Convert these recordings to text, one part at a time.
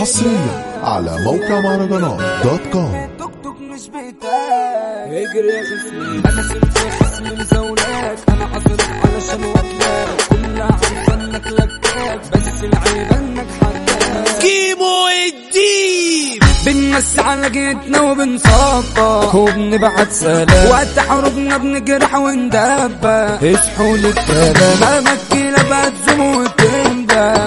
حصريا على موقع مهرجانات دوت كوم توك توك مش بتاعك اجري يا خصمي أنا سبت يا خصمي مزولات أنا عصرك علشان وكلاك كلها عارفه انك لكاك بس العيب إنك حكاك كيمو الديب بنمس على جيتنا وبنصفى. وبنبعت سلام. وقت حروبنا بنجرح وندبى. اصحوا للكلام. بهزم وتندى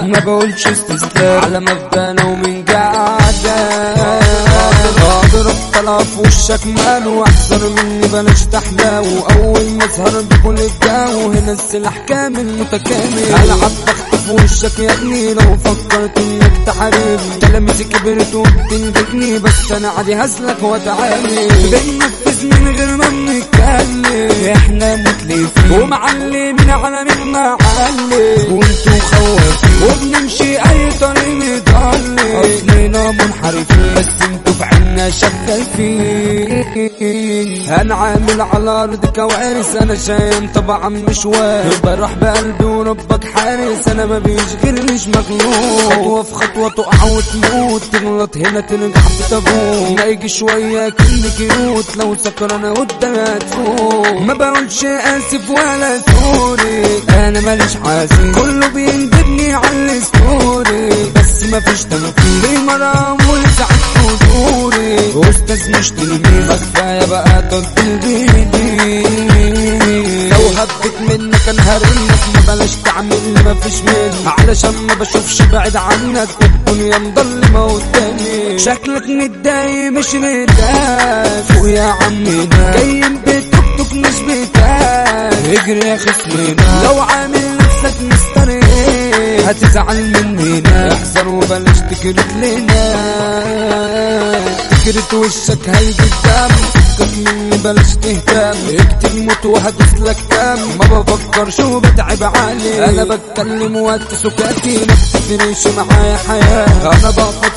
ما بقولش استسلام على مبدأنا ومن قاعدة. اضرب طلع في وشك مال واحذر مني بلاش تحلى واول ما أظهر بكل الجو هنا السلاح كامل متكامل. العب بخطف وشك يا ابني لو فكرت إنك تحاربني. كلامي كبرت وبتنجدني بس أنا عادي هسلك واتعامل بننفذ من غير ما بنتكلم. إحنا متلفين. ومعلمين على مين معلم وأنتوا خوافين وبنمشي أي طريق في عنا شغالين هنعامل على ارض كوارث أنا شايم طبعا مشوار بروح بقلبي وربك حارس. أنا ما بيشغلنيش مخلوق خطوة في خطوة تقع وتموت. تغلط هنا ترجع في تابوت ما يجي شوية كل كيوت لو سكرانه قدامها تفوق. ما بقولش آسف ولا سوري. أنا ماليش حاسس كله بيندبني على الستوري. بس ما فيش تنفيذ ليه مرام ولسعت حضوري؟ أستاذ مش تلميذ بس كفاية بقى تطبيل بإيدي؟ لو هبت منك هرنك ما بلاش تعمل لي ما فيش منك علشان ما بشوفش بعيد عنك الدنيا مضلمه قدامي شكلك متضايق مش متضايق. فوق يا عمنا جاي بتوك توك مش بتاعك اجري يا خصمنا لو عامل هتزعل مننا احذر وبلاش تكرت لنا. تكرت وشك هيجي الدم فكك مني بلاش تهتم. اكتب موت وهدوس لك دم ما بفكرش وبتعب علي. أنا بتكلم وقت سكاتي. ما بتفرقش معايا حياة. أنا باخد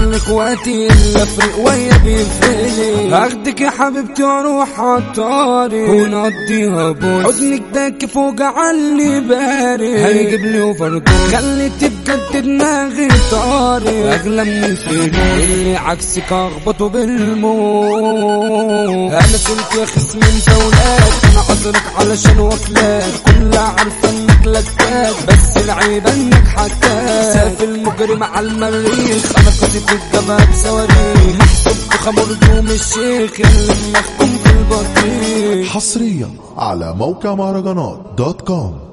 صدر لاخواتي إلا فرق ويا بيفرقلي هاخدك يا حبيبتي وأروح عطاري ونقضيها بوس حضنك ده كيف وجع اللي بارد. هيجيب لي اوفر خليتي بجد دماغي طاري أغلى من الفلوس اللي عكسك أخبطه بالموت. أنا كنت يا خصم مزولات أنا عذرك علشان وكلاك كلها عارفه إنك لكاك بس العيب إنك حكاك سافل المجرم على المريخ. أنا كاتب الجبهه بصواريخ محسوب بخمر دوم الشيخ. اللي مخكوم في البطيخ. حصريا على موقع مهرجانات دوت كوم.